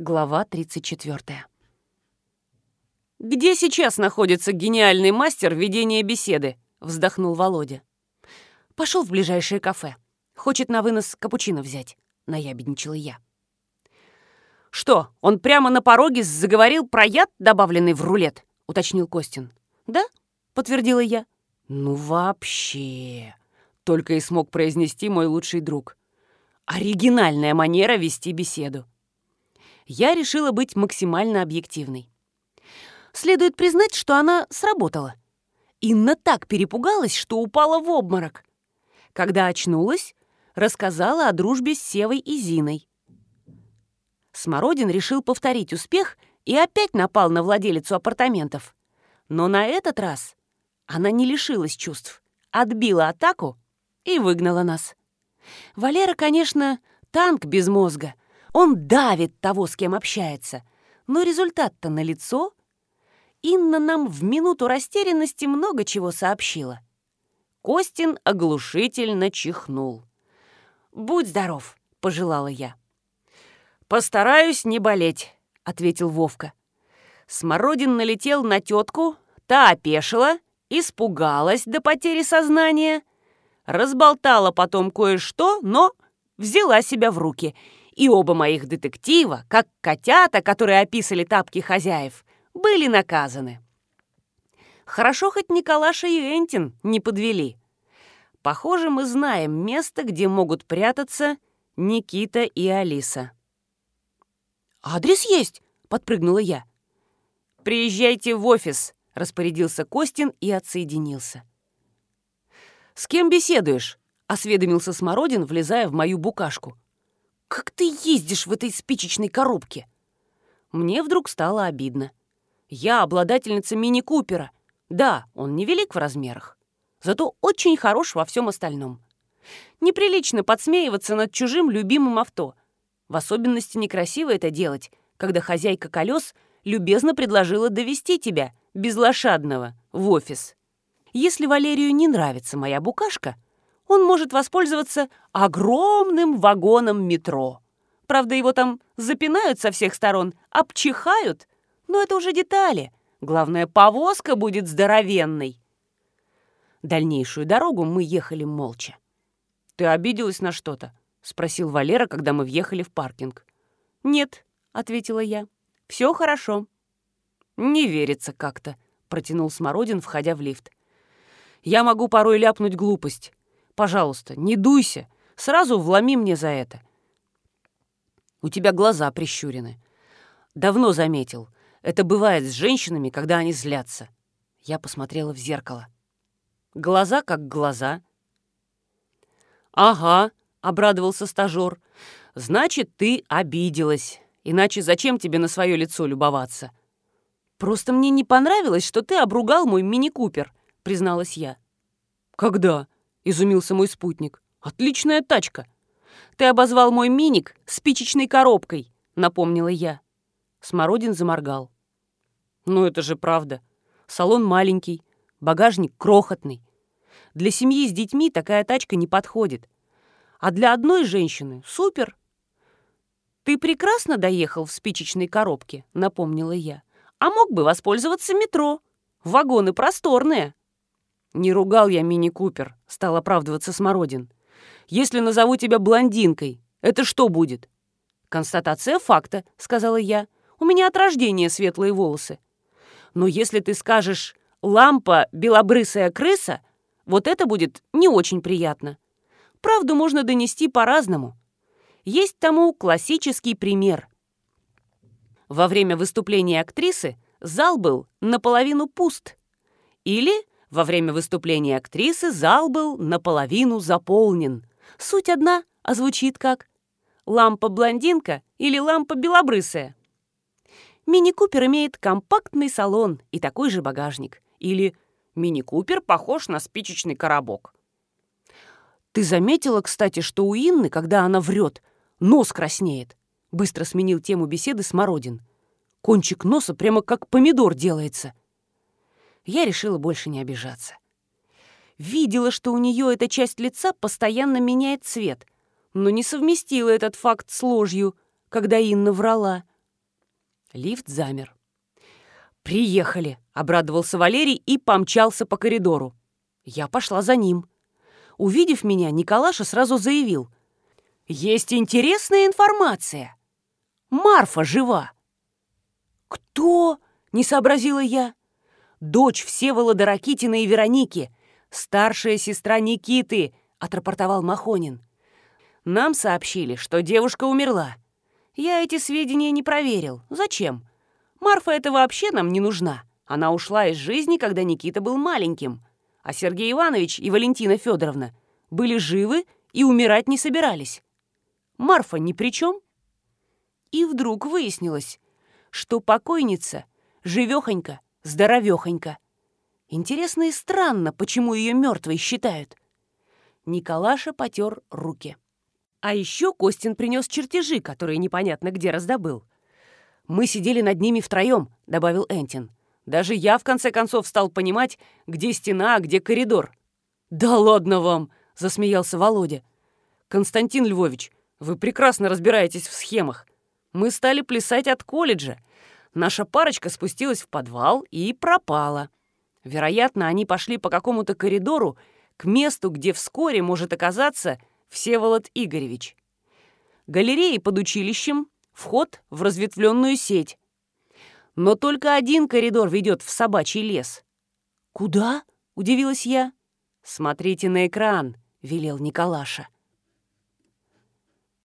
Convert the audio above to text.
Глава 34. «Где сейчас находится гениальный мастер ведения беседы?» — вздохнул Володя. Пошел в ближайшее кафе. Хочет на вынос капучино взять», — наябедничала я. «Что, он прямо на пороге заговорил про яд, добавленный в рулет?» — уточнил Костин. «Да?» — подтвердила я. «Ну вообще!» — только и смог произнести мой лучший друг. «Оригинальная манера вести беседу» я решила быть максимально объективной. Следует признать, что она сработала. Инна так перепугалась, что упала в обморок. Когда очнулась, рассказала о дружбе с Севой и Зиной. Смородин решил повторить успех и опять напал на владелицу апартаментов. Но на этот раз она не лишилась чувств, отбила атаку и выгнала нас. Валера, конечно, танк без мозга — он давит того, с кем общается. Но результат-то налицо. Инна нам в минуту растерянности много чего сообщила. Костин оглушительно чихнул. «Будь здоров», — пожелала я. «Постараюсь не болеть», — ответил Вовка. Смородин налетел на тетку, та опешила, испугалась до потери сознания, разболтала потом кое-что, но взяла себя в руки — и оба моих детектива, как котята, которые описали тапки хозяев, были наказаны. Хорошо хоть Николаша и Энтин не подвели. Похоже, мы знаем место, где могут прятаться Никита и Алиса. «Адрес есть!» — подпрыгнула я. «Приезжайте в офис», — распорядился Костин и отсоединился. «С кем беседуешь?» — осведомился Смородин, влезая в мою букашку. «Как ты ездишь в этой спичечной коробке?» Мне вдруг стало обидно. Я обладательница мини-купера. Да, он невелик в размерах, зато очень хорош во всем остальном. Неприлично подсмеиваться над чужим любимым авто. В особенности некрасиво это делать, когда хозяйка колес любезно предложила довести тебя, безлошадного, в офис. Если Валерию не нравится моя букашка — он может воспользоваться огромным вагоном метро. Правда, его там запинают со всех сторон, обчихают, но это уже детали. Главное, повозка будет здоровенной. Дальнейшую дорогу мы ехали молча. «Ты обиделась на что-то?» — спросил Валера, когда мы въехали в паркинг. «Нет», — ответила я. «Все хорошо». «Не верится как-то», — протянул Смородин, входя в лифт. «Я могу порой ляпнуть глупость. Пожалуйста, не дуйся. Сразу вломи мне за это. У тебя глаза прищурены. Давно заметил. Это бывает с женщинами, когда они злятся. Я посмотрела в зеркало. Глаза как глаза. «Ага», — обрадовался стажёр. «Значит, ты обиделась. Иначе зачем тебе на свое лицо любоваться?» «Просто мне не понравилось, что ты обругал мой мини-купер», — призналась я. «Когда?» Изумился мой спутник. «Отличная тачка!» «Ты обозвал мой миник спичечной коробкой», — напомнила я. Смородин заморгал. «Ну это же правда. Салон маленький, багажник крохотный. Для семьи с детьми такая тачка не подходит. А для одной женщины — супер!» «Ты прекрасно доехал в спичечной коробке», — напомнила я. «А мог бы воспользоваться метро. Вагоны просторные». «Не ругал я мини-купер», — стал оправдываться Смородин. «Если назову тебя блондинкой, это что будет?» «Констатация факта», — сказала я. «У меня от рождения светлые волосы. Но если ты скажешь «лампа белобрысая крыса», вот это будет не очень приятно. Правду можно донести по-разному. Есть тому классический пример. Во время выступления актрисы зал был наполовину пуст. Или во время выступления актрисы зал был наполовину заполнен. Суть одна, а звучит как «лампа-блондинка» или «лампа-белобрысая». Мини-купер имеет компактный салон и такой же багажник. Или мини-купер похож на спичечный коробок. «Ты заметила, кстати, что у Инны, когда она врет, нос краснеет?» Быстро сменил тему беседы Смородин. «Кончик носа прямо как помидор делается» я решила больше не обижаться. Видела, что у нее эта часть лица постоянно меняет цвет, но не совместила этот факт с ложью, когда Инна врала. Лифт замер. «Приехали!» — обрадовался Валерий и помчался по коридору. Я пошла за ним. Увидев меня, Николаша сразу заявил. «Есть интересная информация. Марфа жива». «Кто?» — не сообразила я. «Дочь Всеволода Ракитина и Вероники, старшая сестра Никиты», — отрапортовал Махонин. «Нам сообщили, что девушка умерла. Я эти сведения не проверил. Зачем? Марфа это вообще нам не нужна. Она ушла из жизни, когда Никита был маленьким. А Сергей Иванович и Валентина Федоровна были живы и умирать не собирались. Марфа ни при чем. И вдруг выяснилось, что покойница живехонька, здоровехонька. Интересно и странно, почему ее мертвой считают. Николаша потер руки. А еще Костин принес чертежи, которые непонятно где раздобыл. «Мы сидели над ними втроем», — добавил Энтин. «Даже я, в конце концов, стал понимать, где стена, а где коридор». «Да ладно вам!» — засмеялся Володя. «Константин Львович, вы прекрасно разбираетесь в схемах. Мы стали плясать от колледжа. Наша парочка спустилась в подвал и пропала. Вероятно, они пошли по какому-то коридору к месту, где вскоре может оказаться Всеволод Игоревич. Галереи под училищем, вход в разветвленную сеть. Но только один коридор ведет в собачий лес. «Куда?» — удивилась я. «Смотрите на экран», — велел Николаша.